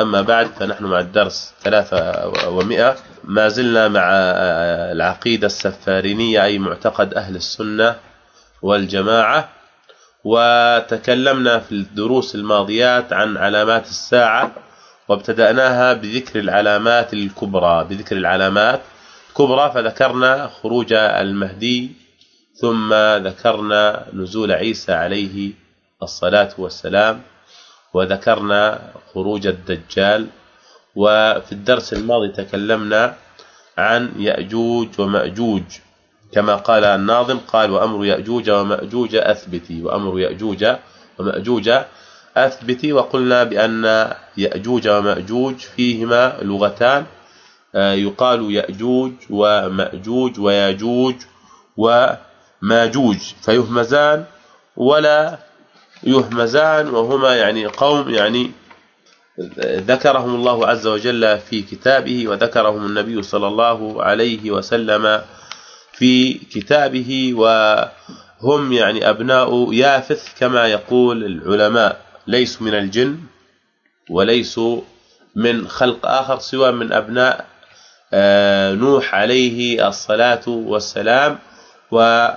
أما بعد فنحن مع الدرس 300 ما زلنا مع العقيدة السفارينية أي معتقد أهل السنة والجماعة. وتكلمنا في الدروس الماضيات عن علامات الساعة وابتدأناها بذكر العلامات الكبرى. بذكر العلامات الكبرى فذكرنا خروج المهدي ثم ذكرنا نزول عيسى عليه الصلاة والسلام. وذكرنا خروج الدجال وفي الدرس الماضي تكلمنا عن يأجوج ومأجوج. كما قال الناظم قال وأمر يأجوج ومأجوج أثبتي وأمر يأجوج ومأجوج أثبتي. وقلنا بأن يأجوج ومأجوج فيهما لغتان آه، يقال يأجوج ومأجوج وياجوج وماجوج فيهمزان ولا يهمزان وهما يعني قوم يعني ذكرهم الله عز وجل في كتابه وذكرهم النبي صلى الله عليه وسلم في كتابه وهم يعني أبناء يافث كما يقول العلماء ليسوا من الجن وليسوا من خلق آخر سوى من أبناء آه، نوح عليه الصلاة والسلام و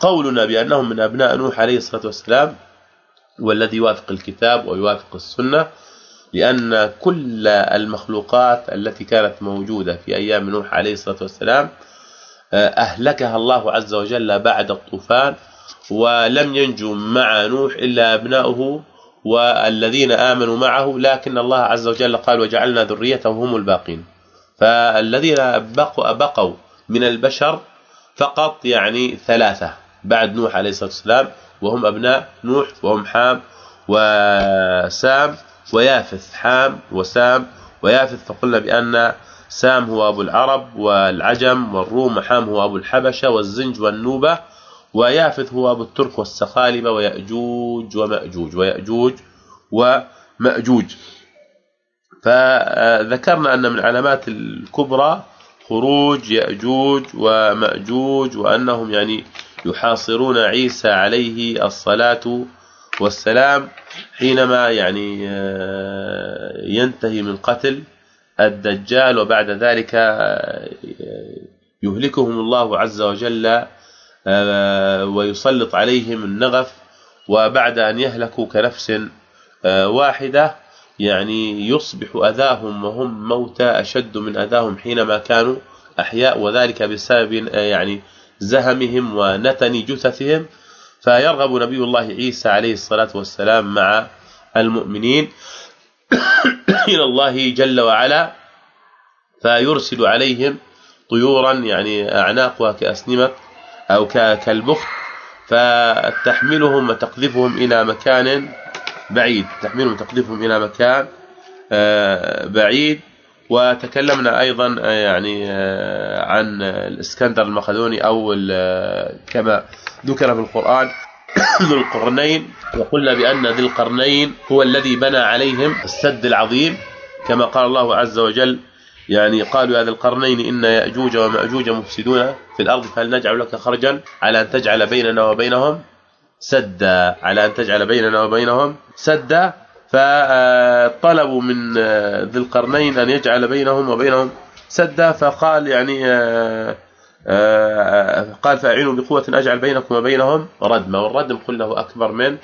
قولنا بأنهم من أبناء نوح عليه الصلاة والسلام والذي يوافق الكتاب ويوافق السنة لأن كل المخلوقات التي كانت موجودة في أيام نوح عليه الصلاة والسلام آه، أهلكها الله عز وجل بعد الطوفان ولم ينجو مع نوح إلا أبناؤه والذين آمنوا معه لكن الله عز وجل قال وجعلنا ذريته هم الباقين فالذين بقوا بقوا من البشر فقط يعني ثلاثة بعد نوح عليه الصلاة والسلام وهم أبناء نوح وهم حام وسام ويافث. حام وسام ويافث فقلنا بأن سام هو أبو العرب والعجم والروم وحام هو أبو الحبشة والزنج والنوبة ويافث هو أبو الترك والسخالبة ويأجوج ومأجوج ويأجوج ومأجوج. فذكرنا أن من العلامات الكبرى خروج يأجوج ومأجوج وأنهم يعني يحاصرون عيسى عليه الصلاة والسلام حينما يعني آه، ينتهي من قتل الدجال وبعد ذلك آه، يهلكهم الله عز وجل آه، ويسلط عليهم النغف وبعد أن يهلكوا كنفس واحدة يعني يصبح أذاهم وهم موتى أشد من أذاهم حينما كانوا أحياء وذلك بسبب يعني زهمهم ونتن جثثهم. فيرغب نبي الله عيسى عليه الصلاة والسلام مع المؤمنين إلى الله جل وعلا فيرسل عليهم طيورا يعني أعناقها كأسنمة أو كالبخت فتحملهم وتقذفهم إلى مكان بعيد تحملهم وتقذفهم إلى مكان آه، بعيد. وتكلمنا أيضا آه، يعني آه، عن الإسكندر المقدوني أو كما ذكر في القرآن ذو القرنين. وقلنا بأن ذي القرنين هو الذي بنى عليهم السد العظيم. كما قال الله عز وجل يعني قالوا هذا القرنين إن يأجوج ومأجوج مفسدون في الأرض فهل نجعل لك خرجا على أن تجعل بيننا وبينهم؟ سدا على أن تجعل بيننا وبينهم سدا فطلبوا من ذي القرنين أن يجعل بينهم وبينهم سدا فقال يعني آه، آه، قال فأعينوا بقوة أجعل بينكم وبينهم ردما والردم كله أكبر من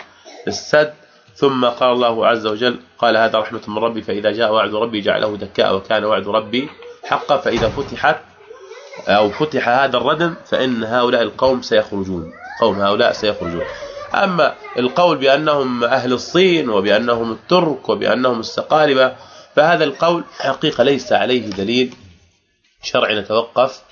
السد. ثم قال الله عز وجل قال هذا رحمة من ربي فإذا جاء وعد ربي جعله دكاء وكان وعد ربي حقا فإذا فتحت أو فتح هذا الردم فإن هؤلاء القوم سيخرجون قوم هؤلاء سيخرجون. أما القول بأنهم أهل الصين وبأنهم الترك وبأنهم السقالبه فهذا القول حقيقة ليس عليه دليل شرعي نتوقف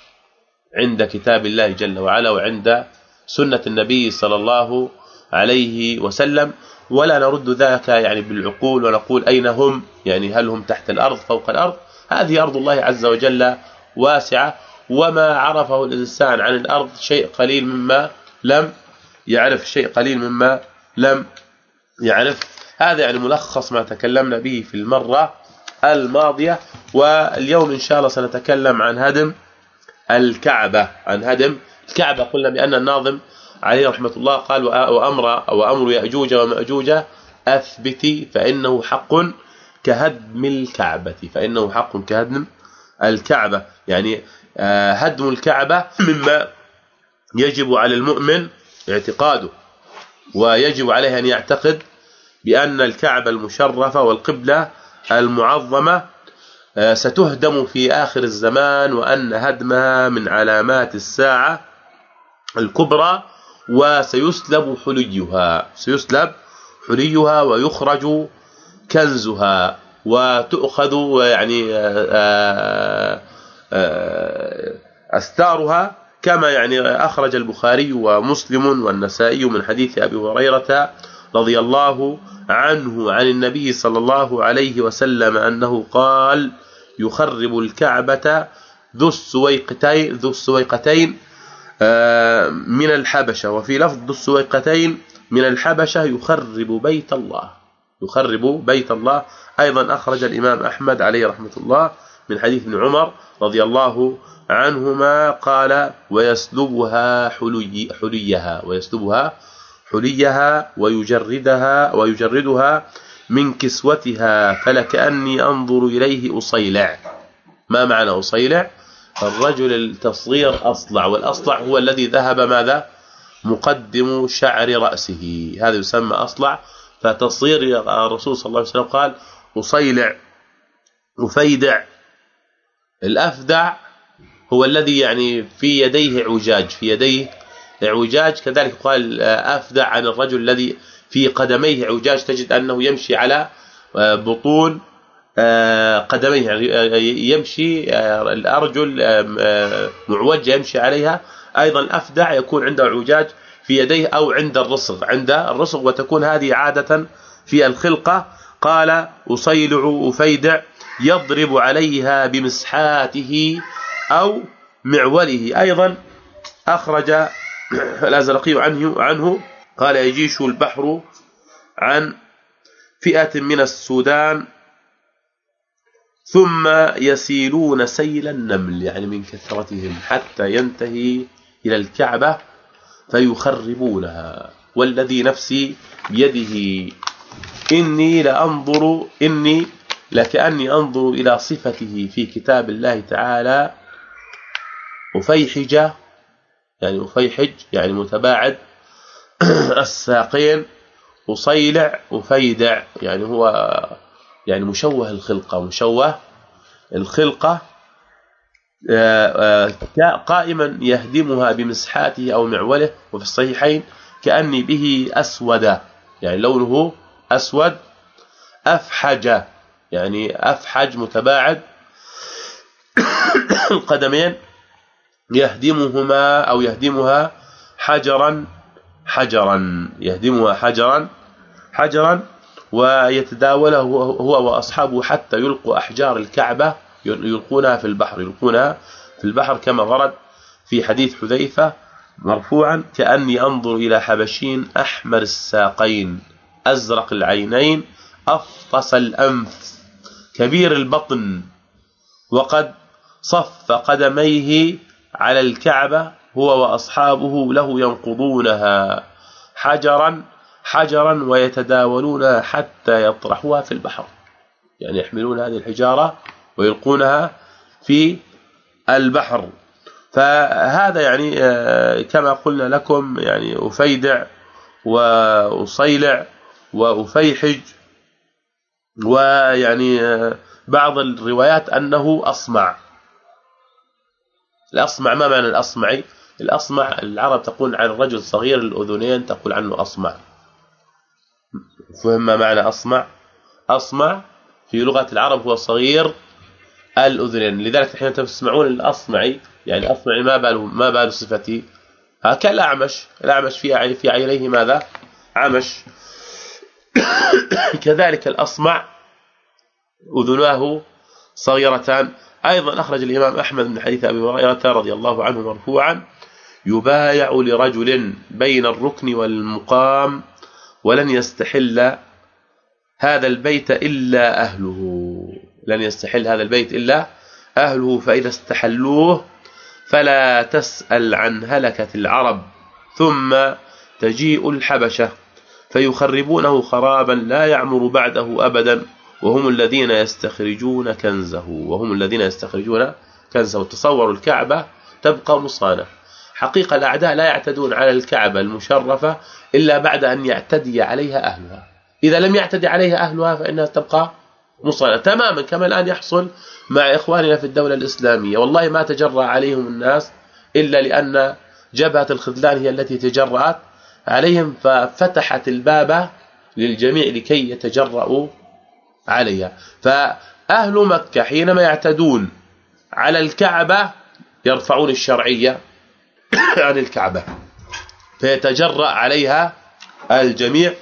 عند كتاب الله جل وعلا وعند سنة النبي صلى الله عليه وسلم ولا نرد ذاك يعني بالعقول ونقول أين هم يعني هل هم تحت الأرض فوق الأرض. هذه أرض الله عز وجل واسعة وما عرفه الإنسان عن الأرض شيء قليل مما لم يعرف شيء قليل مما لم يعرف. هذا يعني ملخص ما تكلمنا به في المرة الماضية واليوم إن شاء الله سنتكلم عن هدم الكعبة عن هدم الكعبة. قلنا بأن الناظم عليه رحمة الله قال وأمر وأمر يأجوج ومأجوج أثبتي فإنه حق كهدم الكعبة فإنه حق كهدم الكعبة. يعني آه، هدم الكعبة مما يجب على المؤمن اعتقاده ويجب عليه أن يعتقد بأن الكعبة المشرفة والقبلة المعظمة آه، ستهدم في آخر الزمان وأن هدمها من علامات الساعة الكبرى وسيسلب حليها سيسلب حليها ويخرج كنزها وتؤخذ يعني آه، آه، أستارها كما يعني أخرج البخاري ومسلم والنسائي من حديث أبي هريرة رضي الله عنه عن النبي صلى الله عليه وسلم أنه قال يخرب الكعبة ذو السويقتين ذو السويقتين آه، من الحبشة وفي لفظ ذو السويقتين من الحبشة يخرب بيت الله. يخرب بيت الله. أيضا أخرج الإمام أحمد عليه رحمة الله من حديث ابن عمر رضي الله عنهما قال ويسلبها حلي حليها ويسلبها حليها ويجردها ويجردها من كسوتها فلكأني أنظر إليه أصيلع. ما معنى أصيلع؟ الرجل التصغير أصلع والأصلع هو الذي ذهب ماذا؟ مقدم شعر رأسه. هذا يسمى أصلع. فتصغير الرسول صلى الله عليه وسلم قال أصيلع أفيدع. الأفدع هو الذي يعني في يديه اعوجاج في يديه اعوجاج كذلك قال أفدع عن الرجل الذي في قدميه اعوجاج تجد أنه يمشي على آه، بطون آه، قدميه آه، يمشي الأرجل معوجه يمشي عليها. أيضا أفدع يكون عنده اعوجاج في يديه أو عند الرسغ عند الرسغ وتكون هذه عادة في الخلقة. قال أصيلع أفيدع يضرب عليها بمسحاته أو معوله. أيضا أخرج الأزرقي عنه عنه قال يجيش البحر عن فئة من السودان ثم يسيلون سيل النمل يعني من كثرتهم حتى ينتهي إلى الكعبة فيخربونها. والذي نفسي بيده إني لأنظر إني لكأني أنظر إلى صفته في كتاب الله تعالى أفيحج يعني أفيحج يعني متباعد الساقين أصيلع أفيدع يعني هو يعني مشوه الخلقة مشوه الخلقة آه، آه، قائما يهدمها بمسحاته أو معوله وفي الصحيحين كأني به أسود يعني لونه أسود أفحج. يعني افحج متباعد القدمين يهدمهما أو يهدمها حجرا حجرا يهدمها حجرا حجرا ويتداوله هو وأصحابه حتى يلقوا أحجار الكعبة يلقونها في البحر يلقونها في البحر كما ورد في حديث حذيفة مرفوعا كأني أنظر إلى حبشين أحمر الساقين أزرق العينين أفطس الأنف كبير البطن وقد صف قدميه على الكعبة هو وأصحابه له ينقضونها حجرا حجرا ويتداولونها حتى يطرحوها في البحر. يعني يحملون هذه الحجارة ويلقونها في البحر. فهذا يعني آه، كما قلنا لكم يعني أفيدع وأصيلع وأفيحج ويعني بعض الروايات أنه أصمع. الأصمع ما معنى الاصمعي الأصمع العرب تقول عن الرجل صغير الأذنين تقول عنه أصمع. فهم ما معنى أصمع؟ أصمع في لغة العرب هو صغير الأذنين. لذلك حين تسمعون الاصمعي يعني اصمعي ما بال ما بال صفتي. كالأعمش. الأعمش في في عينيه ماذا؟ عمش كذلك الأصمع أذناه صغيرتان. أيضا أخرج الإمام أحمد من حديث أبي هريرة رضي الله عنه مرفوعا يبايع لرجل بين الركن والمقام ولن يستحل هذا البيت إلا أهله. لن يستحل هذا البيت إلا أهله فإذا استحلوه فلا تسأل عن هلكة العرب. ثم تجيء الحبشة. فيخربونه خرابا لا يعمر بعده ابدا. وهم الذين يستخرجون كنزه وهم الذين يستخرجون كنزه. تصوروا الكعبة تبقى مصانة. حقيقة الأعداء لا يعتدون على الكعبة المشرفة إلا بعد أن يعتدي عليها أهلها. إذا لم يعتدي عليها أهلها فإنها تبقى مصانة. تماما كما الآن يحصل مع إخواننا في الدولة الإسلامية. والله ما تجرأ عليهم الناس إلا لأن جبهة الخذلان هي التي تجرأت. عليهم ففتحت الباب للجميع لكي يتجرؤوا عليها. فأهل مكة حينما يعتدون على الكعبة يرفعون الشرعية عن الكعبة فيتجرأ عليها الجميع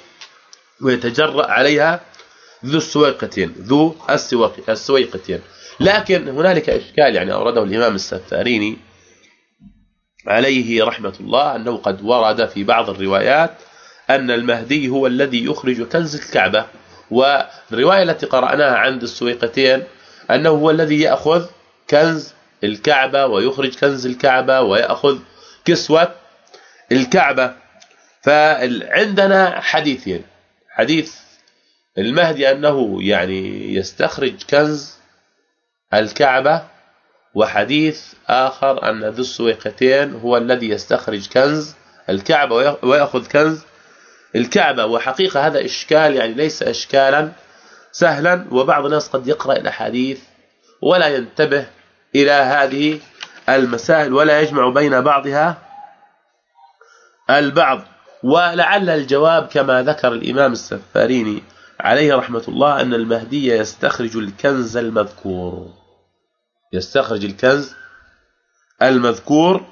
ويتجرأ عليها ذو السويقتين ذو السويقتين. لكن هنالك إشكال يعني أورده الإمام السفاريني عليه رحمة الله أنه قد ورد في بعض الروايات أن المهدي هو الذي يخرج كنز الكعبة. والرواية التي قرأناها عند السويقتين أنه هو الذي يأخذ كنز الكعبة ويخرج كنز الكعبة ويأخذ كسوة الكعبة. فعندنا حديثين. حديث المهدي أنه يعني يستخرج كنز الكعبة وحديث آخر أن ذو السويقتين هو الذي يستخرج كنز الكعبة ويأخذ كنز الكعبة. وحقيقة هذا إشكال يعني ليس إشكالا سهلا وبعض الناس قد يقرأ الأحاديث ولا ينتبه إلى هذه المسائل ولا يجمع بين بعضها البعض. ولعل الجواب كما ذكر الإمام السفاريني عليه رحمة الله أن المهدي يستخرج الكنز المذكور. يستخرج الكنز المذكور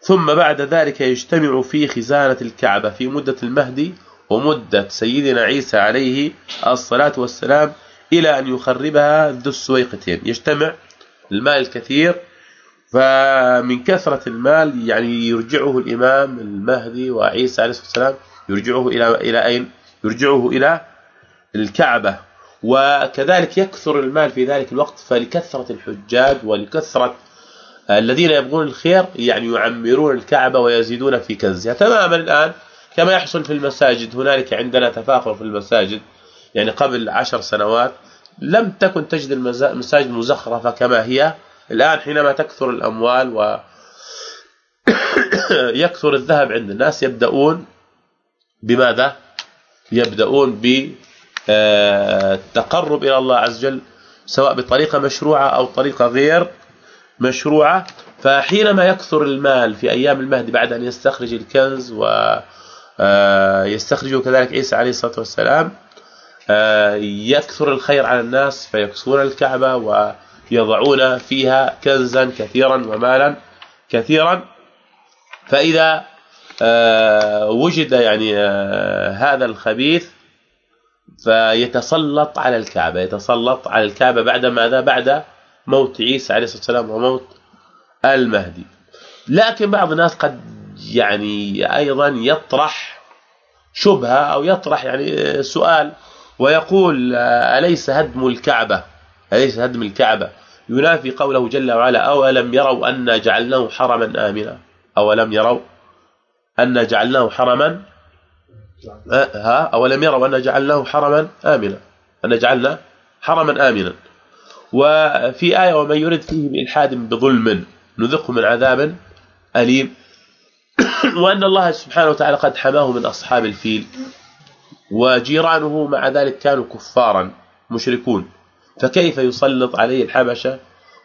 ثم بعد ذلك يجتمع في خزانة الكعبة في مدة المهدي ومدة سيدنا عيسى عليه الصلاة والسلام إلى أن يخربها ذو السويقتين. يجتمع المال الكثير فمن كثرة المال يعني يرجعه الإمام المهدي وعيسى عليه الصلاة والسلام يرجعه إلى إلى أين؟ يرجعه إلى الكعبة. وكذلك يكثر المال في ذلك الوقت فلكثرة الحجاج ولكثرة الذين يبغون الخير يعني يعمرون الكعبة ويزيدون في كنزها. تماما الآن كما يحصل في المساجد. هنالك عندنا تفاخر في المساجد يعني قبل عشر سنوات لم تكن تجد المساجد مزخرفة كما هي. الآن حينما تكثر الأموال و يكثر الذهب عند الناس يبدأون بماذا؟ يبدأون بالتقرب إلى الله عز وجل سواء بطريقة مشروعة أو طريقة غير مشروعة. فحينما يكثر المال في أيام المهدي بعد أن يستخرج الكنز ويستخرجه آه، كذلك عيسى عليه الصلاة والسلام آه، يكثر الخير على الناس فيكسون الكعبة ويضعون فيها كنزا كثيرا ومالا كثيرا. فإذا آه، وجد يعني هذا الخبيث فيتسلط على الكعبة يتسلط على الكعبة بعد ماذا؟ بعد موت عيسى عليه الصلاة والسلام وموت المهدي. لكن بعض الناس قد يعني أيضا يطرح شبهة أو يطرح يعني سؤال ويقول أليس هدم الكعبة؟ أليس هدم الكعبة؟ ينافي قوله جل وعلا أولم يروا ان جعلناه حرما امنا؟ أولم يروا ان جعلناه حرما ها أولم يروا أن جعلناه حرما آمنا. أن جعلنا حرما آمنا. وفي آية ومن يرد فيه بإلحاد بظلم نذقه من عذاب أليم. وأن الله سبحانه وتعالى قد حماه من أصحاب الفيل وجيرانه مع ذلك كانوا كفارا مشركون. فكيف يسلط عليه الحبشة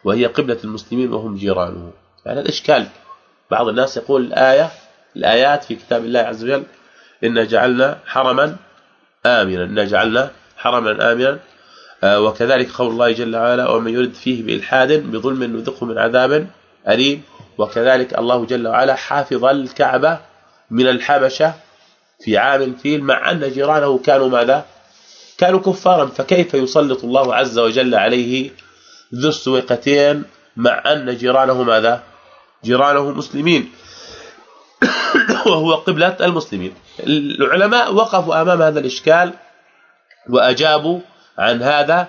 وهي قبلة المسلمين وهم جيرانه؟ يعني هذا إشكال. بعض الناس يقول الآية الآيات في كتاب الله عز وجل إن جعلنا حرما آمنا إن جعلنا حرما آمنا. آه، وكذلك قول الله جل وعلا ومن يرد فيه بإلحاد بظلم نذقه من عذاب أليم. وكذلك الله جل وعلا حافظ الكعبة من الحبشة في عام الفيل مع أن جيرانه كانوا ماذا؟ كانوا كفارا. فكيف يسلط الله عز وجل عليه ذو السويقتين مع أن جيرانه ماذا؟ جيرانه مسلمين. وهو قبلة المسلمين. العلماء وقفوا أمام هذا الإشكال وأجابوا عن هذا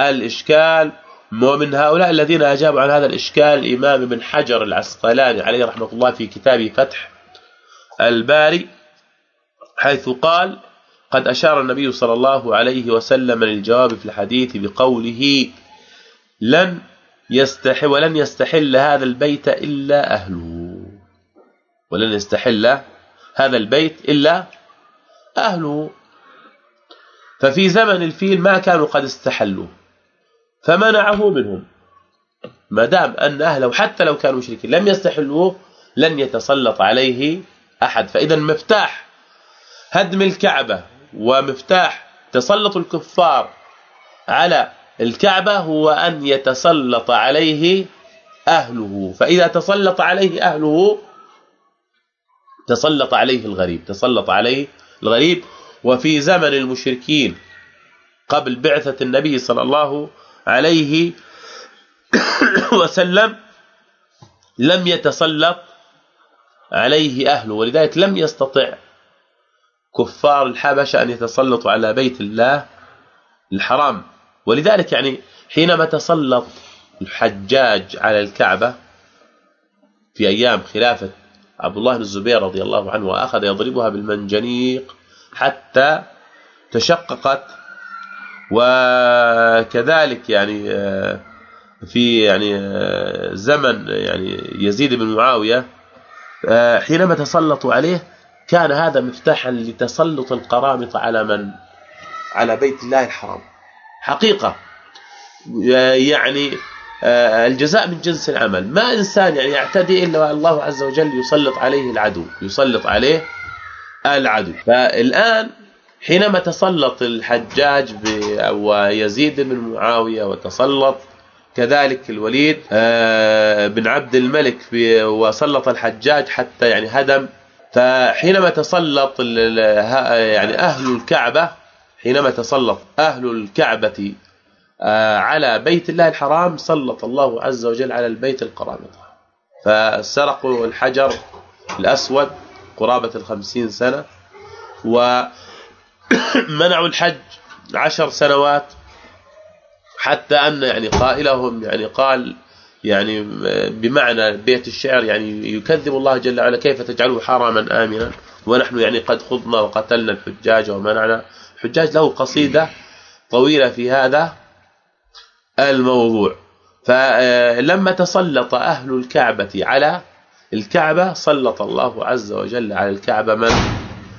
الإشكال ومن هؤلاء الذين أجابوا عن هذا الإشكال الإمام ابن حجر العسقلاني عليه رحمة الله في كتابه فتح الباري حيث قال قد أشار النبي صلى الله عليه وسلم للجواب في الحديث بقوله لن يستحل ولن يستحل هذا البيت إلا أهله ولن يستحل هذا البيت إلا أهله. ففي زمن الفيل ما كانوا قد استحلوا فمنعه منهم. ما دام أن أهله حتى لو كانوا مشركين لم يستحلوه لن يتسلط عليه أحد. فإذا مفتاح هدم الكعبة ومفتاح تسلط الكفار على الكعبة هو أن يتسلط عليه أهله. فإذا تسلط عليه أهله تسلط عليه الغريب تسلط عليه الغريب. وفي زمن المشركين قبل بعثة النبي صلى الله عليه وسلم لم يتسلط عليه أهله ولذلك لم يستطع كفار الحبشة أن يتسلطوا على بيت الله الحرام. ولذلك يعني حينما تسلط الحجاج على الكعبة في أيام خلافة عبد الله بن الزبير رضي الله عنه وأخذ يضربها بالمنجنيق حتى تشققت. وكذلك يعني آه، في يعني آه، زمن يعني يزيد بن معاوية آه، حينما تسلطوا عليه كان هذا مفتاحا لتسلط القرامطه على من؟ على بيت الله الحرام. حقيقة يعني الجزاء من جنس العمل. ما إنسان يعني يعتدي إلا الله عز وجل يسلط عليه العدو يسلط عليه العدو. فالآن حينما تسلط الحجاج ويزيد بن معاوية وتسلط كذلك الوليد آه، بن عبد الملك وسلط الحجاج حتى يعني هدم. فحينما تسلط يعني أهل الكعبة حينما تسلط أهل الكعبة آه، على بيت الله الحرام سلط الله عز وجل على البيت القرامطة. فسرقوا الحجر الأسود قرابة الخمسين سنة و منعوا الحج عشر سنوات حتى أن يعني قائلهم يعني قال يعني بمعنى بيت الشعر يعني يكذب الله جل وعلا كيف تجعله حراما آمنا ونحن يعني قد خضنا وقتلنا الحجاج ومنعنا. الحجاج له قصيدة طويلة في هذا الموضوع. فلما تسلط أهل الكعبة على الكعبة سلط الله عز وجل على الكعبة من؟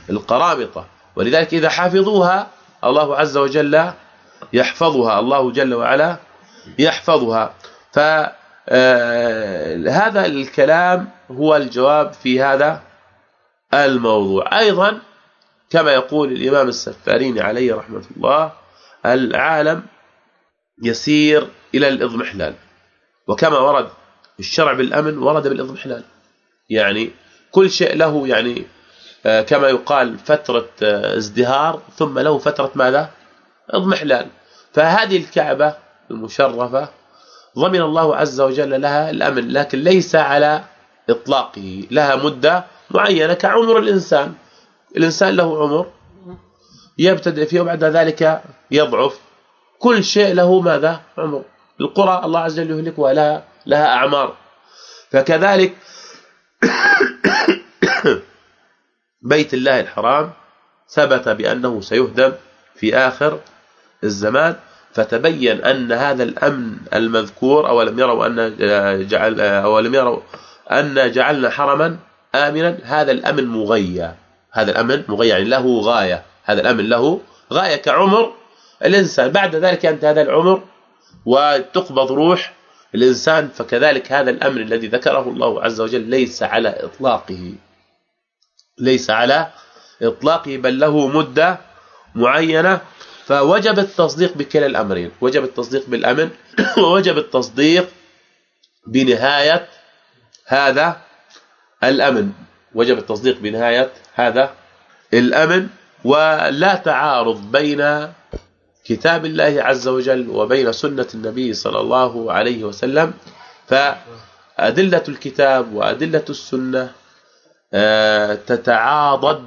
القرامطة ولذلك إذا حفظوها الله عز وجل يحفظها. الله جل وعلا يحفظها. فهذا آه، الكلام هو الجواب في هذا الموضوع. أيضا كما يقول الإمام السفاريني عليه رحمة الله العالم يسير إلى الإضمحلال. وكما ورد الشرع بالأمن ورد بالإضمحلال. يعني كل شيء له يعني آه، كما يقال فترة آه، ازدهار ثم له فترة ماذا؟ إضمحلال. فهذه الكعبة المشرفة ضمن الله عز وجل لها الأمن لكن ليس على إطلاقه. لها مدة معينة كعمر الإنسان. الإنسان له عمر يبتدئ فيه وبعد ذلك يضعف. كل شيء له ماذا؟ عمر. القرى الله عز وجل يهلكها لها لها أعمار. فكذلك بيت الله الحرام ثبت بأنه سيهدم في آخر الزمان فتبين أن هذا الأمن المذكور أولم يروا أن جعل أولم يروا أن جعلنا حرما آمنا هذا الأمن مغيى. هذا الأمن مغيى يعني له غاية. هذا الأمن له غاية كعمر الإنسان. بعد ذلك ينتهي هذا العمر وتقبض روح الإنسان فكذلك هذا الأمن الذي ذكره الله عز وجل ليس على إطلاقه. ليس على إطلاقه بل له مدة معينة. فوجب التصديق بكلا الأمرين. وجب التصديق بالأمن ووجب التصديق بنهاية هذا الأمن. وجب التصديق بنهاية هذا الأمن. ولا تعارض بين كتاب الله عز وجل وبين سنة النبي صلى الله عليه وسلم فأدلة الكتاب وأدلة السنة آه، تتعاضد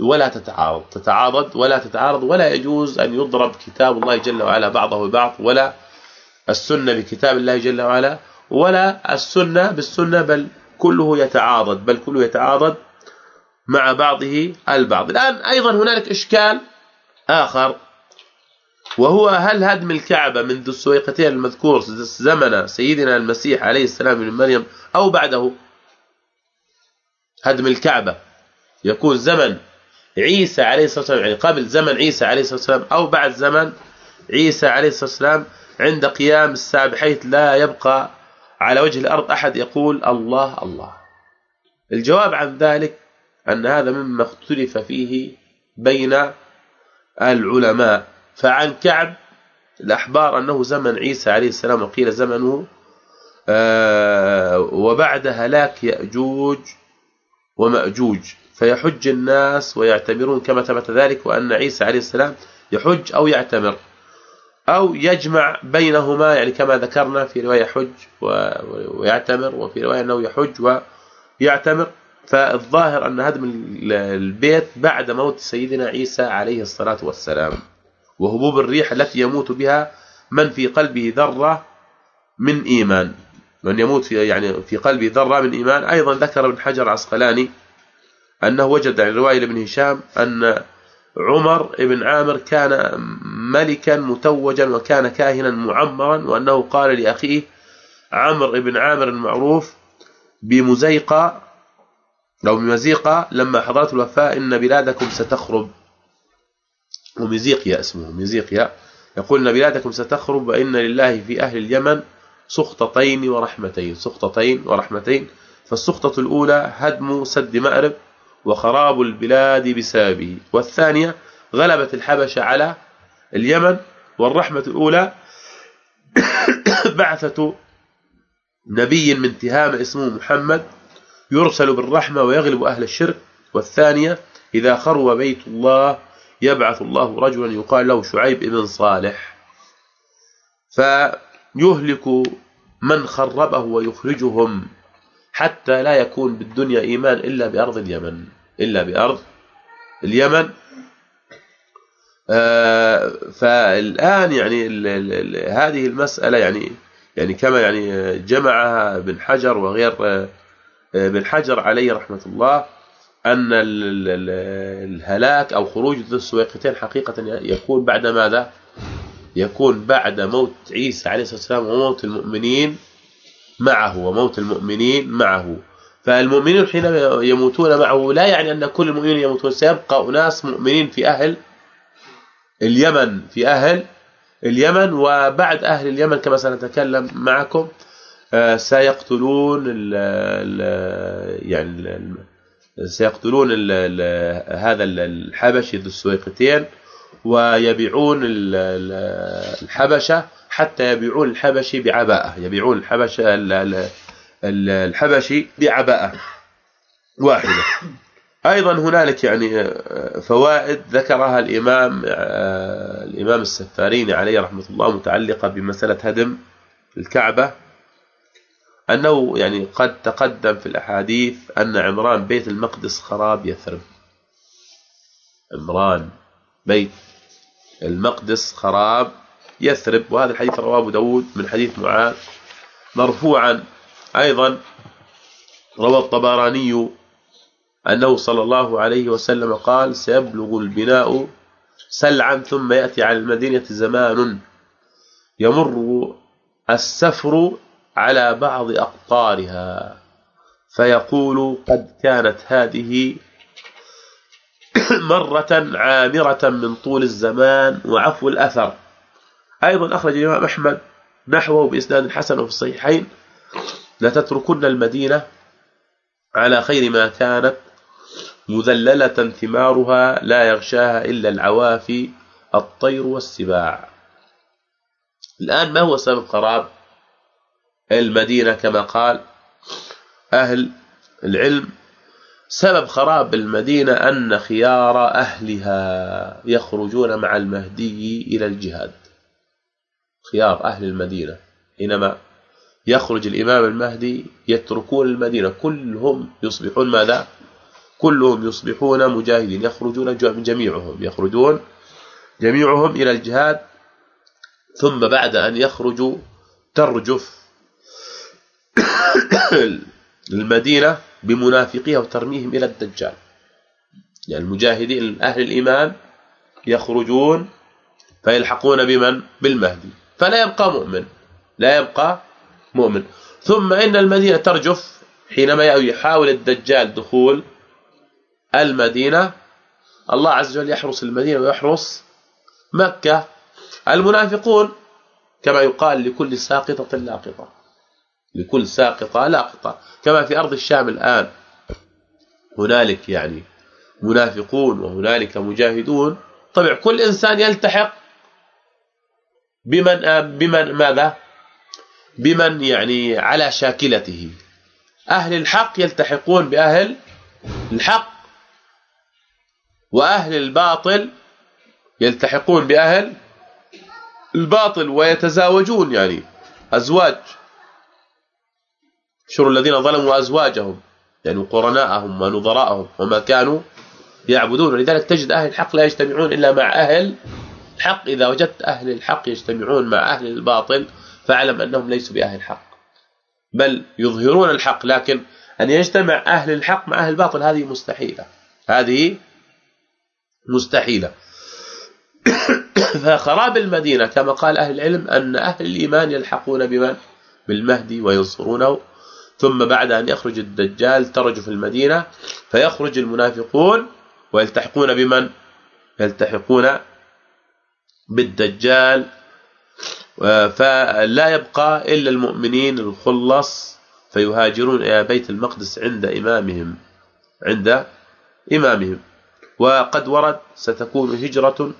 ولا تتعارض تتعاضد ولا تتعارض ولا يجوز أن يضرب كتاب الله جل وعلا بعضه ببعض ولا السنة بكتاب الله جل وعلا ولا السنة بالسنة بل كله يتعاضد بل كله يتعاضد مع بعضه البعض. الآن أيضا هنالك إشكال آخر. وهو هل هدم الكعبة منذ السويقتين المذكور زمن سيدنا المسيح عليه السلام من مريم أو بعده؟ هدم الكعبة. يكون زمن عيسى عليه الصلاة والسلام يعني قبل زمن عيسى عليه الصلاة والسلام أو بعد زمن عيسى عليه الصلاة والسلام عند قيام الساعة بحيث لا يبقى على وجه الأرض أحد يقول الله الله. الجواب عن ذلك أن هذا مما اختلف فيه بين العلماء. فعن كعب الأحبار أنه زمن عيسى عليه السلام وقيل زمنه آه، وبعد هلاك يأجوج ومأجوج فيحج الناس ويعتمرون كما ثبت ذلك وأن عيسى عليه السلام يحج أو يعتمر أو يجمع بينهما يعني كما ذكرنا في رواية حج ويعتمر وفي رواية أنه يحج ويعتمر فالظاهر أن هدم البيت بعد موت سيدنا عيسى عليه الصلاة والسلام. وهبوب الريح التي يموت بها من في قلبه ذرة من إيمان. من يموت في يعني في قلبه ذرة من إيمان. أيضا ذكر ابن حجر عسقلاني أنه وجد عن رواية لابن هشام أن عمر بن عامر كان ملكا متوجا وكان كاهنا معمرا وأنه قال لأخيه عمرو بن عامر المعروف بمزيقة أو بمزيقة لما حضرت الوفاة إن بلادكم ستخرب. ومزيقيا اسمه مزيقيا يقول إن بلادكم ستخرب وإن لله في أهل اليمن سخطتين ورحمتين سخطتين ورحمتين. فالسخطة الأولى هدم سد مأرب وخراب البلاد بسببه. والثانية غلبة الحبشة على اليمن. والرحمة الأولى بعثة نبي من تهام اسمه محمد يرسل بالرحمة ويغلب أهل الشرك. والثانية إذا خرب بيت الله يبعث الله رجلا يقال له شعيب بن صالح فيهلك من خربه ويخرجهم حتى لا يكون بالدنيا إيمان إلا بأرض اليمن إلا بأرض اليمن. آه، فالآن يعني هذه المسألة يعني يعني كما يعني جمعها ابن حجر وغير آه، ابن حجر عليه رحمة الله أن الهلاك أو خروج ذو السويقتين حقيقة يكون بعد ماذا؟ يكون بعد موت عيسى عليه الصلاة والسلام وموت المؤمنين معه وموت المؤمنين معه. فالمؤمنين حين يموتون معه لا يعني أن كل المؤمنين يموتون سيبقى أناس مؤمنين في أهل اليمن في أهل اليمن وبعد أهل اليمن كما سنتكلم معكم آه، سيقتلون ال ال يعني سيقتلون ال هذا الحبشي ذو السويقتين ويبيعون الحبشة حتى يبيعون الحبشي بعباءة يبيعون الحبشه الحبشي بعباءة واحدة. أيضا هنالك يعني فوائد ذكرها الإمام الإمام السفاريني عليه رحمة الله متعلقة بمسألة هدم الكعبة. أنه يعني قد تقدم في الأحاديث أن عمران بيت المقدس خراب يثرب. عمران بيت المقدس خراب يثرب وهذا الحديث رواه أبو داود من حديث معاذ. مرفوعا أيضا روى الطبراني أنه صلى الله عليه وسلم قال سيبلغ البناء سلعا ثم يأتي على المدينة زمان يمر السفر على بعض أقطارها. فيقول قد كانت هذه مرة عامرة من طول الزمان وعفو الأثر. أيضا أخرج الإمام أحمد نحوه بإسناد حسن في الصحيحين لتتركن المدينة على خير ما كانت مذللة ثمارها لا يغشاها إلا العوافي الطير والسباع. الآن ما هو سبب خراب المدينة كما قال أهل العلم. سبب خراب المدينة أن خيار أهلها يخرجون مع المهدي إلى الجهاد. خيار أهل المدينة. حينما يخرج الإمام المهدي يتركون المدينة. كلهم يصبحون ماذا؟ كلهم يصبحون مجاهدين. يخرجون جميعهم يخرجون جميعهم إلى الجهاد. ثم بعد أن يخرجوا ترجف المدينة بمنافقيها وترميهم إلى الدجال. يعني المجاهدين أهل الإيمان يخرجون فيلحقون بمن؟ بالمهدي. فلا يبقى مؤمن. لا يبقى مؤمن. ثم إن المدينة ترجف حينما يحاول الدجال دخول المدينة. الله عز وجل يحرس المدينة ويحرس مكة. المنافقون كما يقال لكل ساقطة لاقطة. لكل ساقطة لاقطة كما في أرض الشام الآن هنالك يعني منافقون وهنالك مجاهدون. طبعا كل إنسان يلتحق بمن بمن ماذا؟ بمن يعني على شاكلته. أهل الحق يلتحقون بأهل الحق وأهل الباطل يلتحقون بأهل الباطل ويتزاوجون يعني أزواج. شر الذين ظلموا أزواجهم يعني قرناءهم ونظراءهم وما كانوا يعبدون. ولذلك تجد أهل الحق لا يجتمعون إلا مع أهل الحق. إذا وجدت أهل الحق يجتمعون مع أهل الباطل فاعلم أنهم ليسوا بأهل الحق بل يظهرون الحق. لكن أن يجتمع أهل الحق مع أهل الباطل هذه مستحيلة. هذه مستحيلة. فخراب المدينة كما قال أهل العلم أن أهل الإيمان يلحقون بمن؟ بالمهدي وينصرونه ثم بعد أن يخرج الدجال ترجف المدينة فيخرج المنافقون ويلتحقون بمن؟ يلتحقون بالدجال. فلا يبقى إلا المؤمنين الخلص فيهاجرون إلى بيت المقدس عند إمامهم عند إمامهم. وقد ورد ستكون هجرة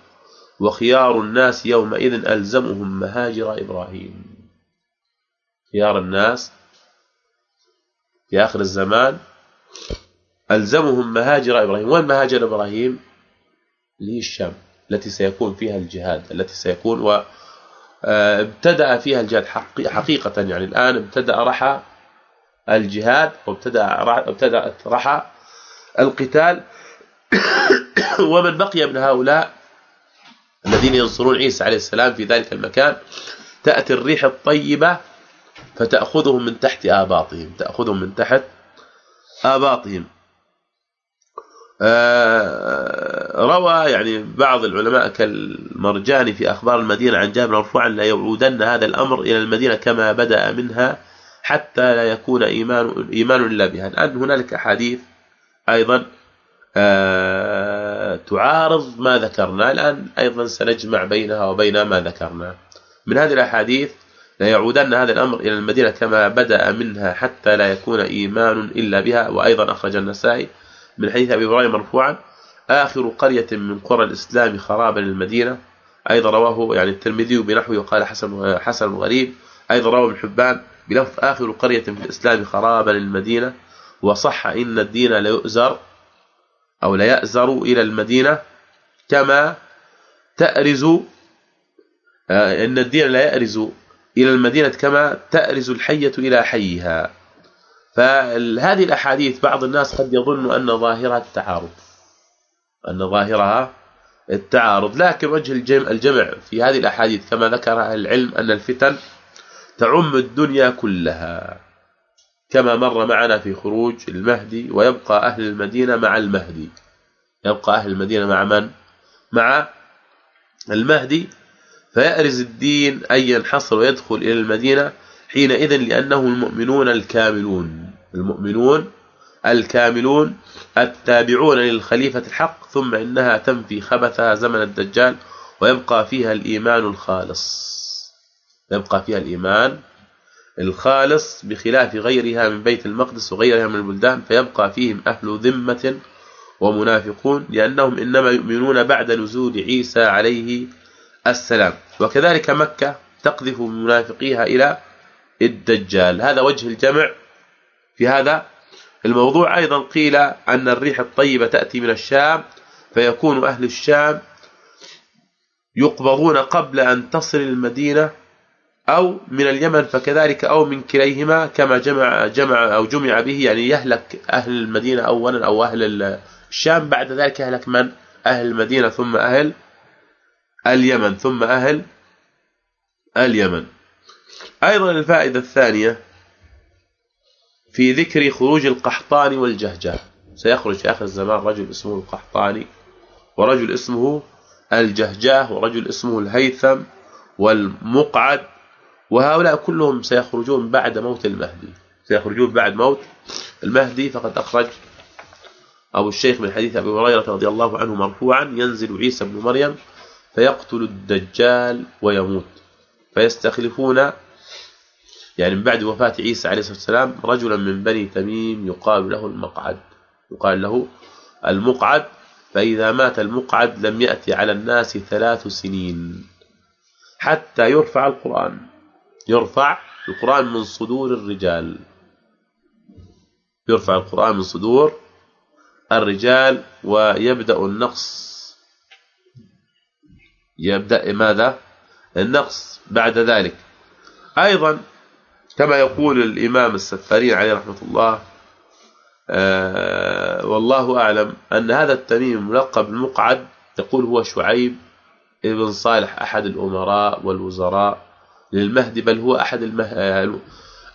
وخيار الناس يومئذ ألزمهم مهاجر إبراهيم. خيار الناس في آخر الزمان ألزمهم مهاجر إبراهيم. وين مهاجر إبراهيم؟ اللي هي الشام التي سيكون فيها الجهاد التي سيكون و آه، ابتدأ فيها الجهاد حقيقة يعني. الآن ابتدأ رحى الجهاد وابتدأ ابتدأت رحى القتال. ومن بقي من هؤلاء الذين ينصرون عيسى عليه السلام في ذلك المكان تأتي الريح الطيبة فتأخذهم من تحت آباطهم تأخذهم من تحت آباطهم. آه، روى يعني بعض العلماء كالمرجاني في أخبار المدينة عن جابر مرفوعا لا يعودن هذا الأمر إلى المدينة كما بدأ منها حتى لا يكون إيمان, إيمان إلا بها. الآن هنالك أحاديث أيضا آه، تعارض ما ذكرنا. الآن أيضا سنجمع بينها وبين ما ذكرنا. من هذه الأحاديث لا يعودن هذا الأمر إلى المدينة كما بدأ منها حتى لا يكون إيمان إلا بها وأيضا أخرج النسائي من حديث أبي إبراهيم مرفوعا آخر قرية من قرى الإسلام خرابا المدينة أيضا رواه يعني الترمذي بنحوه وقال حسن حسن غريب. أيضا رواه ابن حبان بلفظ آخر قرية في الإسلام خرابا المدينة وصح إن الدين ليؤزر أو ليأزر إلى المدينة كما تأرز آه، إن الدين لا يأرز إلى المدينة كما تأرز الحية إلى حيها. فهذه الأحاديث بعض الناس قد يظن أن ظاهرها التعارض. أن ظاهرها التعارض. لكن وجه الجمع, في هذه الأحاديث كما ذكر أهل العلم أن الفتن تعم الدنيا كلها. كما مر معنا في خروج المهدي ويبقى أهل المدينة مع المهدي. يبقى أهل المدينة مع من؟ مع المهدي فيأرز الدين أن ينحصر ويدخل إلى المدينة حينئذ لأنهم المؤمنون الكاملون. المؤمنون الكاملون التابعون للخليفة الحق ثم إنها تنفي خبثها زمن الدجال ويبقى فيها الإيمان الخالص. يبقى فيها الإيمان الخالص بخلاف غيرها من بيت المقدس وغيرها من البلدان فيبقى فيهم أهل ذمة ومنافقون لأنهم إنما يؤمنون بعد نزول عيسى عليه السلام. وكذلك مكة تقذف منافقيها إلى الدجال. هذا وجه الجمع في هذا الموضوع. أيضا قيل أن الريح الطيبة تأتي من الشام فيكون أهل الشام يقبضون قبل أن تصل المدينة أو من اليمن فكذلك أو من كليهما كما جمع جمع أو جمع به يعني يهلك أهل المدينة اولا أو أهل الشام. بعد ذلك يهلك من؟ أهل المدينة ثم أهل اليمن ثم أهل اليمن. أيضا الفائدة الثانية في ذكر خروج القحطاني والجهجاه سيخرج في آخر الزمان رجل اسمه القحطاني ورجل اسمه الجهجاه ورجل اسمه الهيثم والمقعد وهؤلاء كلهم سيخرجون بعد موت المهدي. سيخرجون بعد موت المهدي فقد أخرج أبو الشيخ من حديث أبي هريرة رضي الله عنه مرفوعا ينزل عيسى بن مريم فيقتل الدجال ويموت. فيستخلفون يعني من بعد وفاة عيسى عليه الصلاة والسلام رجلا من بني تميم يقال له المقعد. يقال له المقعد فإذا مات المقعد لم يأتي على الناس ثلاث سنين. حتى يرفع القرآن. يرفع القرآن من صدور الرجال. يرفع القرآن من صدور الرجال ويبدأ النقص يبدأ ماذا؟ النقص بعد ذلك. أيضا كما يقول الإمام السفاري عليه رحمة الله آه والله أعلم أن هذا التميم ملقب المقعد يقول هو شعيب ابن صالح أحد الأمراء والوزراء للمهدي بل هو أحد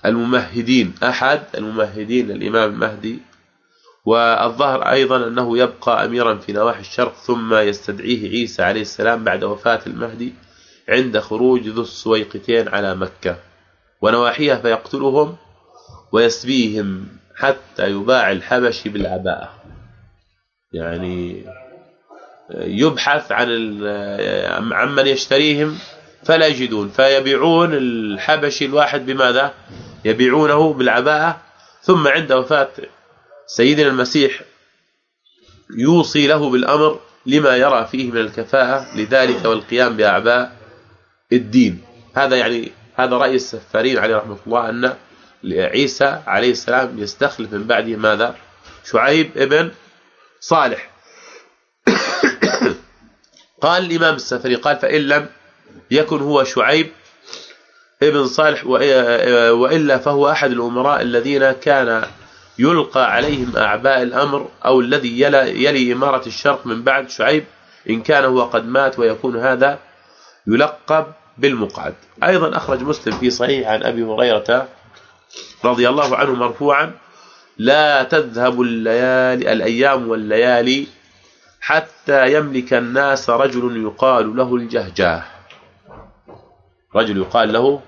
الممهدين أحد الممهدين للإمام المهدي والظاهر أيضا أنه يبقى أميرا في نواحي الشرق ثم يستدعيه عيسى عليه السلام بعد وفاة المهدي عند خروج ذو السويقتين على مكة. ونواحيها فيقتلهم ويسبيهم حتى يباع الحبشي بالعباءة. يعني يبحث عن عمن يشتريهم فلا يجدون فيبيعون الحبشي الواحد بماذا؟ يبيعونه بالعباءة ثم عند وفاة سيدنا المسيح يوصي له بالأمر لما يرى فيه من الكفاءة لذلك والقيام بأعباء الدين. هذا يعني هذا رأي السفارين عليه رحمة الله أن عيسى عليه السلام يستخلف من بعده ماذا؟ شعيب ابن صالح. قال الإمام السفري قال فإن لم يكن هو شعيب ابن صالح وإلا فهو أحد الأمراء الذين كان يلقى عليهم أعباء الأمر أو الذي يلي, إمارة الشرق من بعد شعيب إن كان هو قد مات ويكون هذا يلقب بالمقعد. أيضا أخرج مسلم في صحيح عن أبي هريرة رضي الله عنه مرفوعا لا تذهب الليالي الأيام والليالي حتى يملك الناس رجل يقال له الجهجاه. رجل يقال له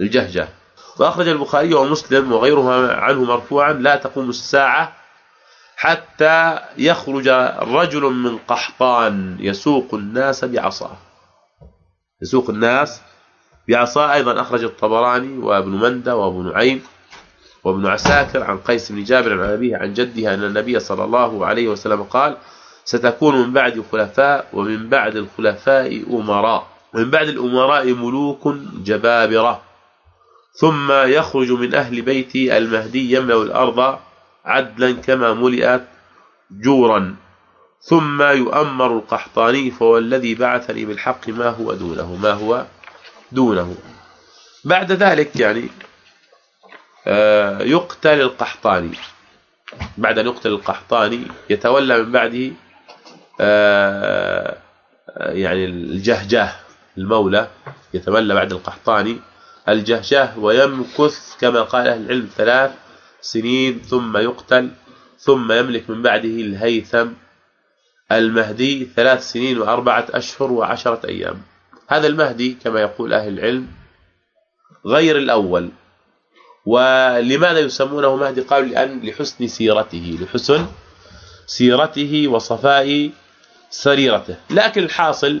الجهجة وأخرج البخاري ومسلم وغيرهما عنه مرفوعا لا تقوم الساعة حتى يخرج رجل من قحطان يسوق الناس بعصاه يسوق الناس بعصاه أيضا أخرج الطبراني وابن مندة وابو نعيم وابن عساكر عن قيس بن جابر عن أبيه عن جده أن النبي صلى الله عليه وسلم قال ستكون من بعد خلفاء ومن بعد الخلفاء أمراء ومن بعد الأمراء ملوك جبابرة. ثم يخرج من أهل بيتي المهدي يملأ الأرض عدلا كما ملئت جورا. ثم يؤمر القحطاني فهو الذي بعثني بالحق ما هو دونه ما هو دونه. بعد ذلك يعني آه، يقتل القحطاني. بعد أن يقتل القحطاني يتولى من بعده آه، يعني الجهجاه المولى يتولى بعد القحطاني. الجهشة ويمكث كما قال أهل العلم ثلاث سنين ثم يقتل ثم يملك من بعده الهيثم المهدي ثلاث سنين وأربعة أشهر وعشرة أيام. هذا المهدي كما يقول أهل العلم غير الأول. ولماذا يسمونه مهدي؟ قالوا لأن لحسن سيرته لحسن سيرته وصفاء سريرته. لكن الحاصل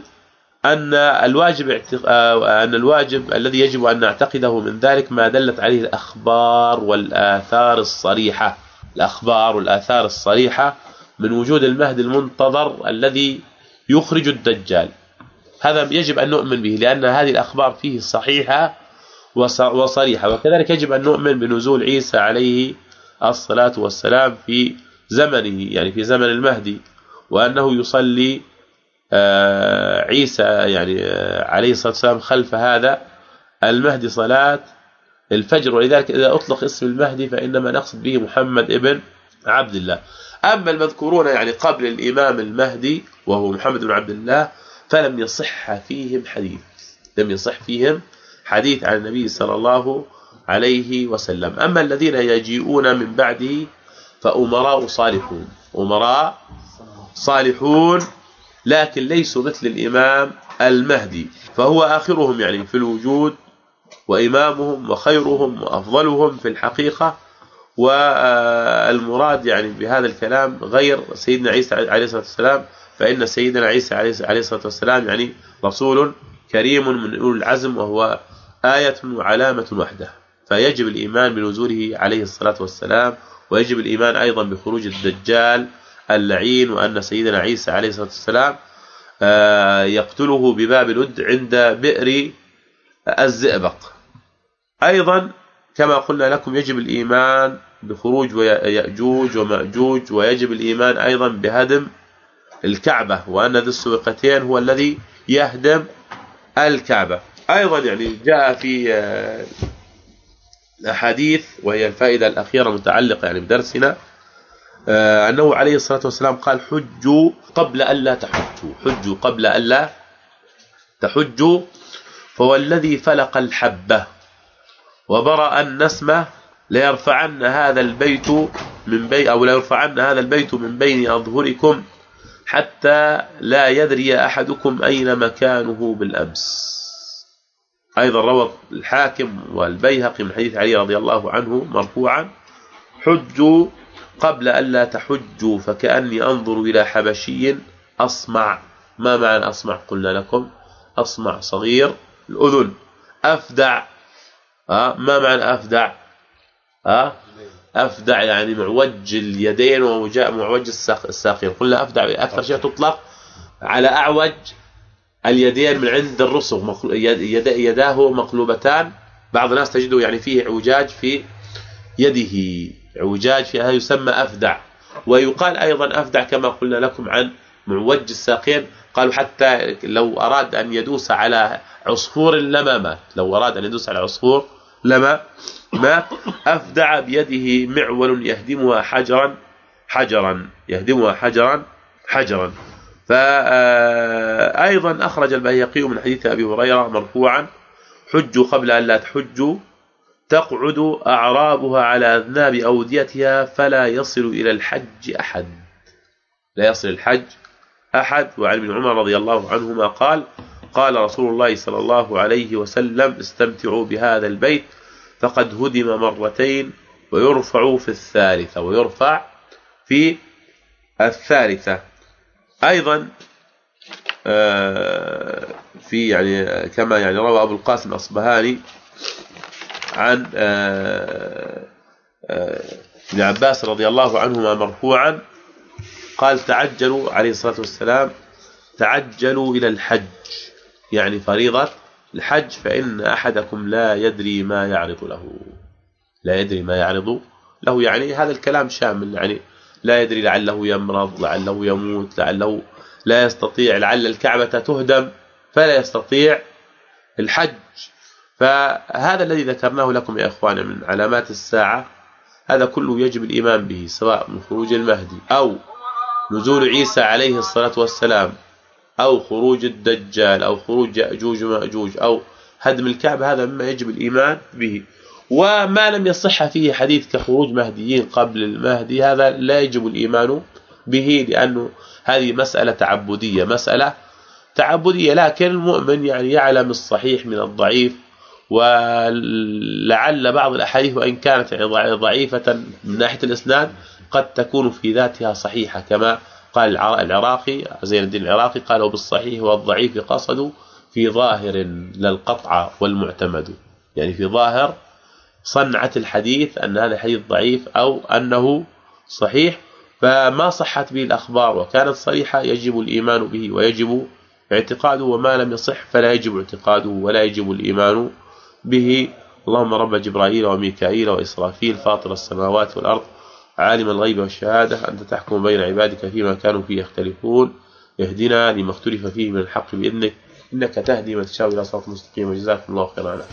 أن الواجب آه، أن الواجب الذي يجب أن نعتقده من ذلك ما دلت عليه الأخبار والآثار الصريحة. الأخبار والآثار الصريحة من وجود المهدي المنتظر الذي يخرج الدجال. هذا يجب أن نؤمن به لأن هذه الأخبار فيه صحيحة وصريحة. وكذلك يجب أن نؤمن بنزول عيسى عليه الصلاة والسلام في زمنه يعني في زمن المهدي وأنه يصلي عيسى يعني آه، عليه الصلاة والسلام خلف هذا المهدي صلاة الفجر. ولذلك إذا أطلق اسم المهدي فإنما نقصد به محمد ابن عبد الله. أما المذكورون يعني قبل الإمام المهدي وهو محمد بن عبد الله فلم يصح فيهم حديث لم يصح فيهم حديث عن النبي صلى الله عليه وسلم. أما الذين يجيئون من بعده فأمراء صالحون أمراء صالحون لكن ليسوا مثل الإمام المهدي. فهو آخرهم يعني في الوجود وإمامهم وخيرهم وأفضلهم في الحقيقة. والمراد يعني بهذا الكلام غير سيدنا عيسى عليه الصلاة والسلام فإن سيدنا عيسى عليه الصلاة والسلام يعني رسول كريم من أولي العزم وهو آية وعلامة وحده. فيجب الإيمان بنزوله عليه الصلاة والسلام ويجب الإيمان أيضا بخروج الدجال اللعين وأن سيدنا عيسى عليه الصلاة والسلام آه، يقتله بباب لد عند بئر الزئبق. أيضا كما قلنا لكم يجب الإيمان بخروج يأجوج ومأجوج ويجب الإيمان أيضا بهدم الكعبة وأن ذي السويقتين هو الذي يهدم الكعبة. أيضا يعني جاء في آه، الاحاديث وهي الفائدة الأخيرة متعلقة يعني بدرسنا آه، أنه عليه الصلاة والسلام قال حجوا قبل الا تحجوا. حجوا قبل الا تحجوا. فهو الذي فلق الحبة وبرأ النسمة ليرفعن هذا البيت من بي أو ليرفعن هذا البيت من بين أظهركم حتى لا يدري أحدكم أين مكانه بالأمس. أيضا روى الحاكم والبيهقي من حديث علي رضي الله عنه مرفوعا حجوا قبل الا تحجوا فكأني أنظر إلى حبشي أصمع. ما معنى أصمع؟ قلنا لكم. أصمع صغير الأذن. أفدع. ها ما معنى أفدع؟ ها أفدع يعني معوج اليدين ومعوج الساقين. قلنا أفدع أكثر شيء تطلق على أعوج اليدين من عند الرسغ. يداه مقلوبتان. بعض الناس تجده يعني فيه أعوجاج في يده. اعوجاج في هذا يسمى أفدع. ويقال أيضا أفدع كما قلنا لكم عن معوج الساقين. قالوا حتى لو أراد أن يدوس على عصفور لما مات. لو أراد أن يدوس على عصفور لما مات أفدع بيده معول يهدمها حجرا حجرا يهدمها حجرا حجرا. فايضا أخرج البيهقي من حديث أبي هريرة مرفوعا حجوا قبل أن لا تحجوا تقعد أعرابها على أذناب أوديتها فلا يصل إلى الحج أحد. لا يصل الحج أحد. وعن ابن عمر رضي الله عنهما قال قال رسول الله صلى الله عليه وسلم استمتعوا بهذا البيت فقد هدم مرتين ويرفع في الثالثة ويرفع في الثالثة. أيضا آه، في يعني كما يعني روى أبو القاسم الأصبهاني عن آه، آه، ابن عباس رضي الله عنهما مرفوعا قال تعجلوا عليه الصلاة والسلام تعجلوا إلى الحج. يعني فريضة الحج فإن أحدكم لا يدري ما يعرض له. لا يدري ما يعرض له يعني هذا الكلام شامل يعني لا يدري لعله يمرض لعله يموت لعله لا يستطيع لعل الكعبة تهدم فلا يستطيع الحج. فهذا الذي ذكرناه لكم يا اخواني من علامات الساعة هذا كله يجب الإيمان به سواء من خروج المهدي أو نزول عيسى عليه الصلاة والسلام أو خروج الدجال أو خروج يأجوج ومأجوج أو هدم الكعبة هذا مما يجب الإيمان به. وما لم يصح فيه حديث كخروج مهديين قبل المهدي هذا لا يجب الإيمان به لأنه هذه مسألة تعبدية مسألة تعبدية لكن المؤمن يعني يعلم الصحيح من الضعيف ولعل بعض الأحاديث وإن كانت ضعيفة من ناحية الإسناد قد تكون في ذاتها صحيحة كما قال العراقي زين الدين العراقي قال وبالصحيح والضعيف قصدوا في ظاهر للقطع والمعتمد. يعني في ظاهر صنعة الحديث أن هذا حديث ضعيف أو أنه صحيح فما صحت به الأخبار وكانت صريحة يجب الإيمان به ويجب اعتقاده وما لم يصح فلا يجب اعتقاده ولا يجب الإيمان به اللهم رب جبرائيل وميكائيل وإسرافيل فاطر السماوات والأرض عالم الغيب والشهادة أنت تحكم بين عبادك فيما كانوا فيه يختلفون. اهدنا لما اختلف فيه من الحق بإذنك إنك تهدي من تشاء إلى صراط مستقيم. وجزاكم الله خيرا. على